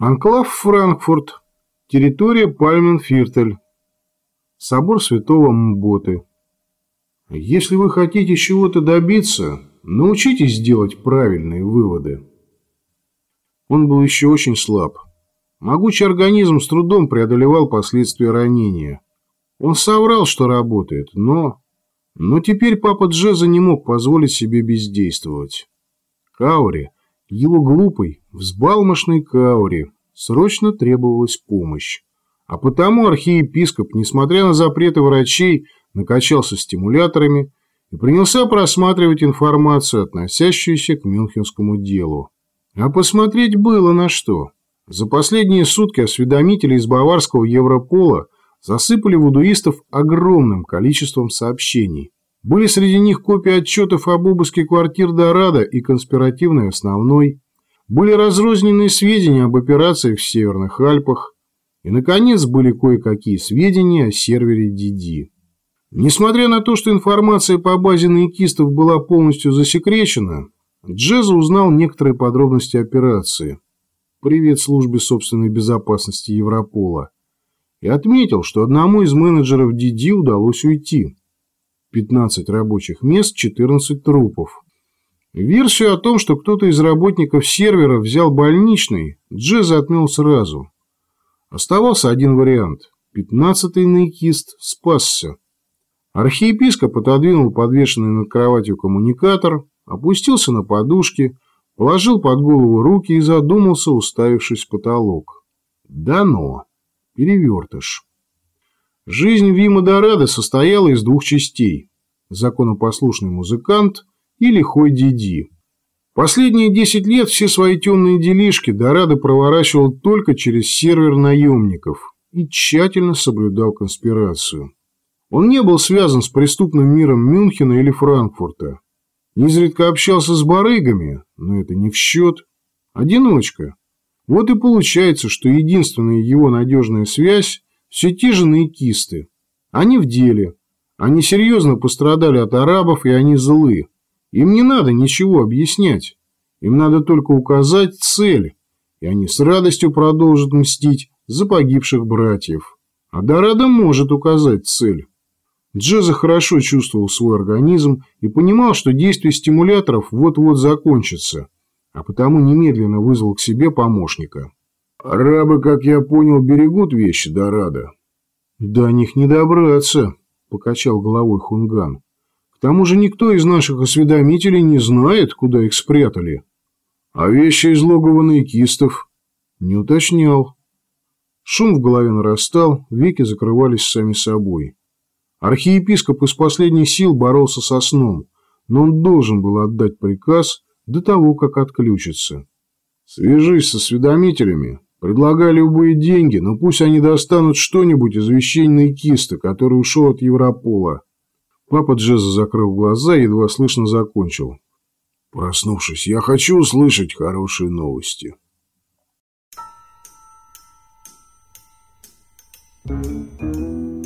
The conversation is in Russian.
Анклав Франкфурт. Территория Пальменфиртель. Собор святого Мботы. Если вы хотите чего-то добиться, научитесь делать правильные выводы. Он был еще очень слаб. Могучий организм с трудом преодолевал последствия ранения. Он соврал, что работает, но... Но теперь папа Джеза не мог позволить себе бездействовать. Каури, его глупый, взбалмошный Каури, срочно требовалась помощь. А потому архиепископ, несмотря на запреты врачей, накачался стимуляторами и принялся просматривать информацию, относящуюся к мюнхенскому делу. А посмотреть было на что. За последние сутки осведомители из баварского Европола засыпали вудуистов огромным количеством сообщений. Были среди них копии отчетов об обыске квартир Дорадо и конспиративной основной, были разрозненные сведения об операциях в Северных Альпах, и, наконец, были кое-какие сведения о сервере DD. Несмотря на то, что информация по базе наикистов была полностью засекречена, Джеза узнал некоторые подробности операции. Привет службе собственной безопасности Европола. И отметил, что одному из менеджеров DD удалось уйти. 15 рабочих мест, 14 трупов. Версию о том, что кто-то из работников сервера взял больничный, Джеза отмел сразу. Оставался один вариант. Пятнадцатый наикист спасся. Архиепископ отодвинул подвешенный над кроватью коммуникатор, опустился на подушки, положил под голову руки и задумался, уставившись в потолок. Дано. Перевертыш. Жизнь Вима Дорадо состояла из двух частей – законопослушный музыкант и лихой Диди. Последние 10 лет все свои темные делишки Дорадо проворачивал только через сервер наемников и тщательно соблюдал конспирацию. Он не был связан с преступным миром Мюнхена или Франкфурта. Изредка общался с барыгами, но это не в счет. Одиночка. Вот и получается, что единственная его надежная связь – все те же наикисты. Они в деле. Они серьезно пострадали от арабов, и они злы. Им не надо ничего объяснять. Им надо только указать цель, и они с радостью продолжат мстить за погибших братьев. А Дорадо может указать цель. Джеза хорошо чувствовал свой организм и понимал, что действие стимуляторов вот-вот закончится, а потому немедленно вызвал к себе помощника. «Арабы, как я понял, берегут вещи Дорадо». «До них не добраться», – покачал головой Хунган. К тому же никто из наших осведомителей не знает, куда их спрятали. А вещи из логова наикистов не уточнял. Шум в голове нарастал, веки закрывались сами собой. Архиепископ из последних сил боролся со сном, но он должен был отдать приказ до того, как отключится. «Свяжись с осведомителями, предлагай любые деньги, но пусть они достанут что-нибудь из вещей наикиста, который ушел от Европола. Папа Джеза, закрыв глаза, едва слышно закончил. Проснувшись, я хочу услышать хорошие новости. Thank you.